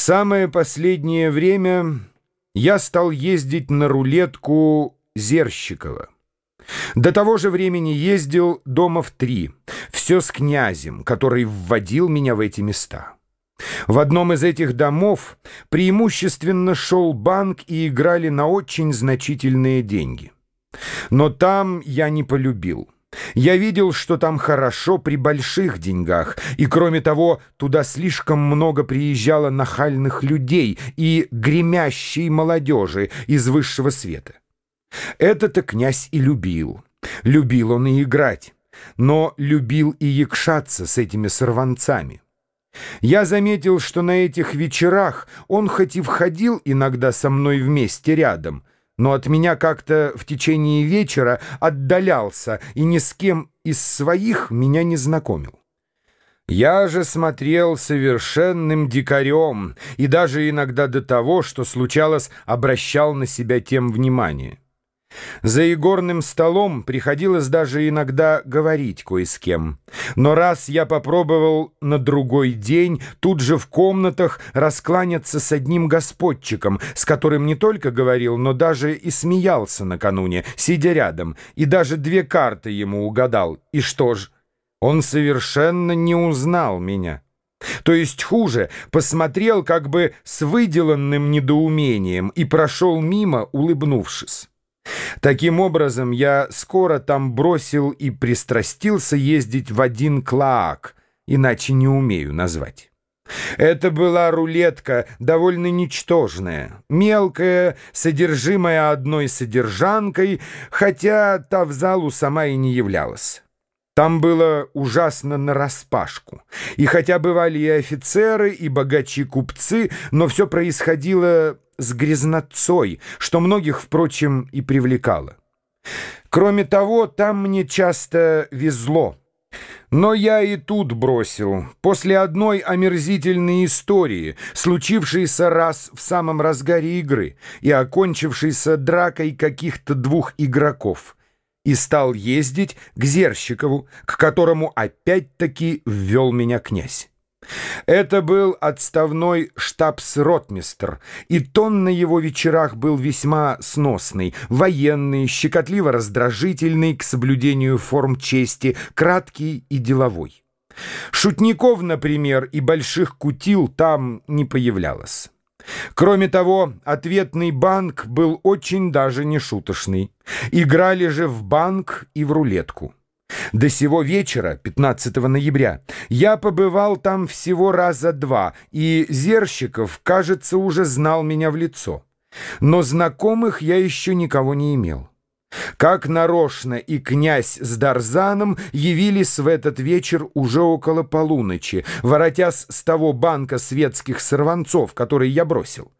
самое последнее время я стал ездить на рулетку Зерщикова. До того же времени ездил дома в три, все с князем, который вводил меня в эти места. В одном из этих домов преимущественно шел банк и играли на очень значительные деньги. Но там я не полюбил. Я видел, что там хорошо при больших деньгах, и, кроме того, туда слишком много приезжало нахальных людей и гремящей молодежи из высшего света. Это-то князь и любил. Любил он и играть, но любил и якшаться с этими сорванцами. Я заметил, что на этих вечерах он хоть и входил иногда со мной вместе рядом, но от меня как-то в течение вечера отдалялся и ни с кем из своих меня не знакомил. Я же смотрел совершенным дикарем и даже иногда до того, что случалось, обращал на себя тем внимание. За игорным столом приходилось даже иногда говорить кое с кем. Но раз я попробовал на другой день тут же в комнатах раскланяться с одним господчиком, с которым не только говорил, но даже и смеялся накануне, сидя рядом, и даже две карты ему угадал. И что ж, он совершенно не узнал меня. То есть хуже, посмотрел как бы с выделанным недоумением и прошел мимо, улыбнувшись. Таким образом, я скоро там бросил и пристрастился ездить в один клаак, иначе не умею назвать. Это была рулетка довольно ничтожная, мелкая, содержимая одной содержанкой, хотя та в залу сама и не являлась. Там было ужасно нараспашку. И хотя бывали и офицеры, и богачи купцы, но все происходило с грязнотцой, что многих, впрочем, и привлекало. Кроме того, там мне часто везло. Но я и тут бросил, после одной омерзительной истории, случившейся раз в самом разгаре игры и окончившейся дракой каких-то двух игроков, и стал ездить к Зерщикову, к которому опять-таки ввел меня князь. Это был отставной штабс-ротмистр, и тон на его вечерах был весьма сносный, военный, щекотливо раздражительный к соблюдению форм чести, краткий и деловой. Шутников, например, и больших кутил там не появлялось. Кроме того, ответный банк был очень даже не шуточный. Играли же в банк и в рулетку. До сего вечера, 15 ноября, я побывал там всего раза два, и Зерщиков, кажется, уже знал меня в лицо. Но знакомых я еще никого не имел. Как нарочно и князь с Дарзаном явились в этот вечер уже около полуночи, воротясь с того банка светских сорванцов, который я бросил.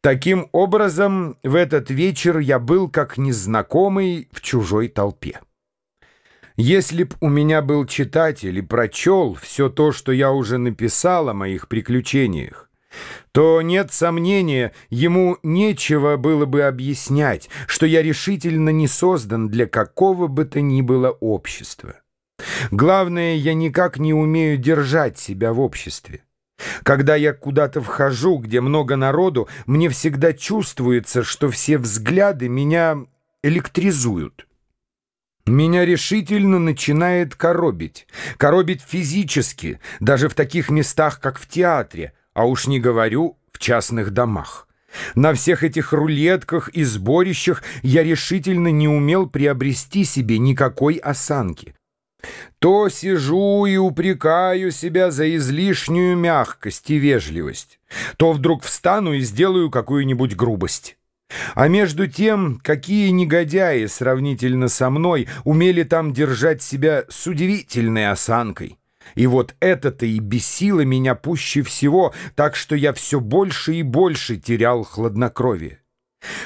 Таким образом, в этот вечер я был как незнакомый в чужой толпе. Если б у меня был читатель и прочел все то, что я уже написал о моих приключениях, то, нет сомнения, ему нечего было бы объяснять, что я решительно не создан для какого бы то ни было общества. Главное, я никак не умею держать себя в обществе. Когда я куда-то вхожу, где много народу, мне всегда чувствуется, что все взгляды меня электризуют. Меня решительно начинает коробить. Коробить физически, даже в таких местах, как в театре, а уж не говорю в частных домах. На всех этих рулетках и сборищах я решительно не умел приобрести себе никакой осанки. То сижу и упрекаю себя за излишнюю мягкость и вежливость, то вдруг встану и сделаю какую-нибудь грубость. А между тем, какие негодяи сравнительно со мной умели там держать себя с удивительной осанкой. И вот это-то и бесило меня пуще всего, так что я все больше и больше терял хладнокровие.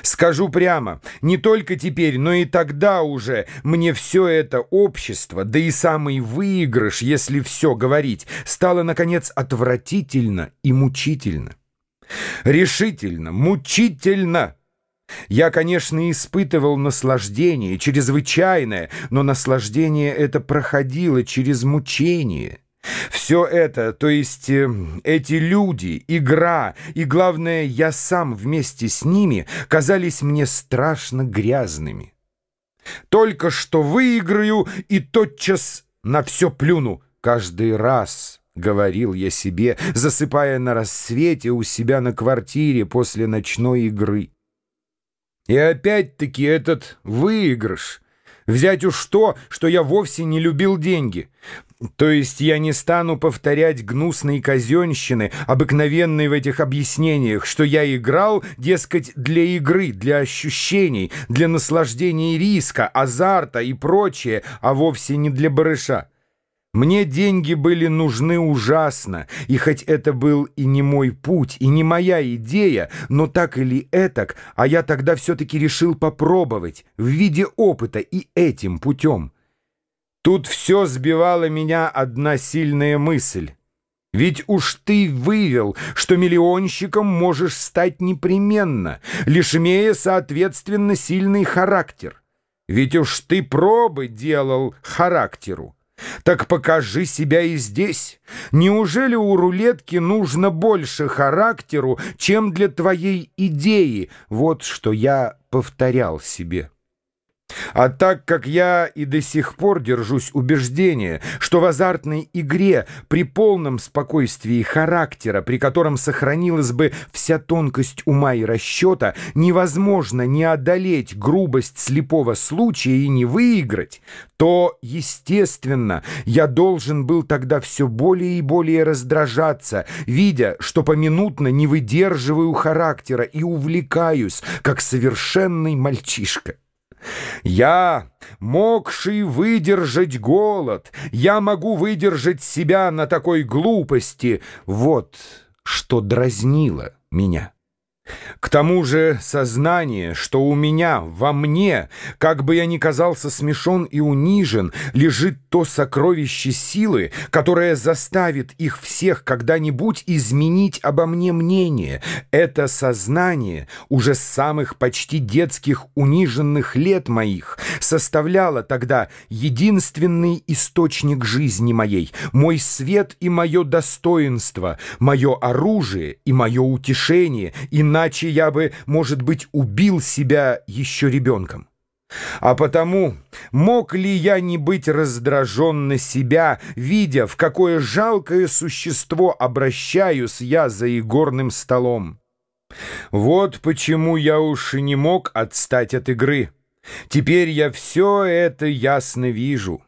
Скажу прямо, не только теперь, но и тогда уже мне все это общество, да и самый выигрыш, если все говорить, стало, наконец, отвратительно и мучительно. Решительно, мучительно я, конечно, испытывал наслаждение, чрезвычайное, но наслаждение это проходило через мучение. Все это, то есть э, эти люди, игра и, главное, я сам вместе с ними, казались мне страшно грязными. Только что выиграю и тотчас на все плюну. Каждый раз, — говорил я себе, засыпая на рассвете у себя на квартире после ночной игры. И опять-таки этот выигрыш — Взять уж то, что я вовсе не любил деньги. То есть я не стану повторять гнусные казенщины, обыкновенные в этих объяснениях, что я играл, дескать, для игры, для ощущений, для наслаждения риска, азарта и прочее, а вовсе не для барыша. Мне деньги были нужны ужасно, и хоть это был и не мой путь, и не моя идея, но так или этак, а я тогда все-таки решил попробовать в виде опыта и этим путем. Тут все сбивала меня одна сильная мысль. Ведь уж ты вывел, что миллионщиком можешь стать непременно, лишь имея, соответственно, сильный характер. Ведь уж ты пробы делал характеру. Так покажи себя и здесь. Неужели у рулетки нужно больше характеру, чем для твоей идеи? Вот что я повторял себе. А так как я и до сих пор держусь убеждения, что в азартной игре при полном спокойствии характера, при котором сохранилась бы вся тонкость ума и расчета, невозможно не одолеть грубость слепого случая и не выиграть, то, естественно, я должен был тогда все более и более раздражаться, видя, что поминутно не выдерживаю характера и увлекаюсь, как совершенный мальчишка. Я, могший выдержать голод, я могу выдержать себя на такой глупости. Вот что дразнило меня. К тому же сознание, что у меня, во мне, как бы я ни казался смешон и унижен, лежит то сокровище силы, которое заставит их всех когда-нибудь изменить обо мне мнение. Это сознание уже с самых почти детских униженных лет моих составляло тогда единственный источник жизни моей, мой свет и мое достоинство, мое оружие и мое утешение, и иначе я бы, может быть, убил себя еще ребенком. А потому мог ли я не быть раздражен на себя, видя, в какое жалкое существо обращаюсь я за игорным столом? Вот почему я уж и не мог отстать от игры. Теперь я все это ясно вижу.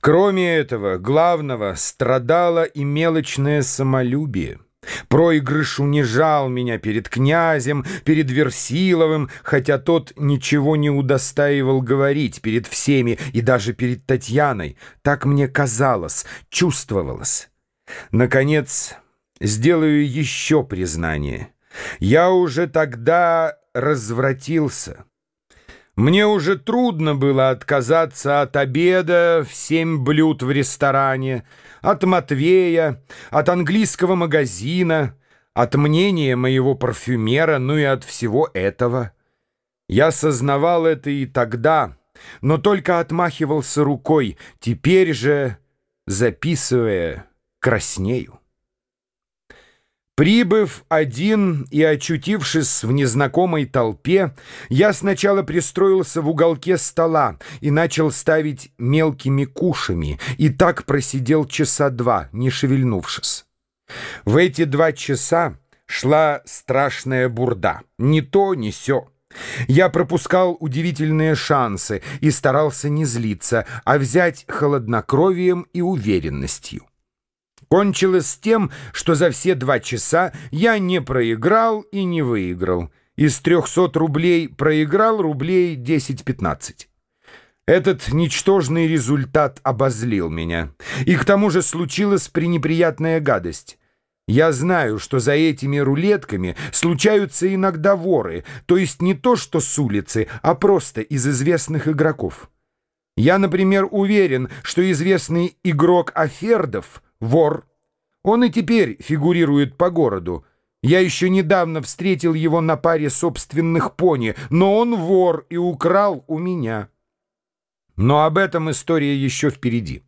Кроме этого, главного страдало и мелочное самолюбие. Проигрыш унижал меня перед князем, перед Версиловым, хотя тот ничего не удостаивал говорить перед всеми и даже перед Татьяной. Так мне казалось, чувствовалось. Наконец, сделаю еще признание. Я уже тогда развратился. Мне уже трудно было отказаться от обеда в семь блюд в ресторане, от Матвея, от английского магазина, от мнения моего парфюмера, ну и от всего этого. Я сознавал это и тогда, но только отмахивался рукой, теперь же, записывая, краснею. Прибыв один и очутившись в незнакомой толпе, я сначала пристроился в уголке стола и начал ставить мелкими кушами, и так просидел часа два, не шевельнувшись. В эти два часа шла страшная бурда, ни то, ни сё. Я пропускал удивительные шансы и старался не злиться, а взять холоднокровием и уверенностью. Кончилось тем, что за все два часа я не проиграл и не выиграл. Из 300 рублей проиграл рублей 10-15. Этот ничтожный результат обозлил меня. И к тому же случилась пренеприятная гадость. Я знаю, что за этими рулетками случаются иногда воры, то есть не то что с улицы, а просто из известных игроков. Я, например, уверен, что известный игрок Афердов — Вор. Он и теперь фигурирует по городу. Я еще недавно встретил его на паре собственных пони, но он вор и украл у меня. Но об этом история еще впереди.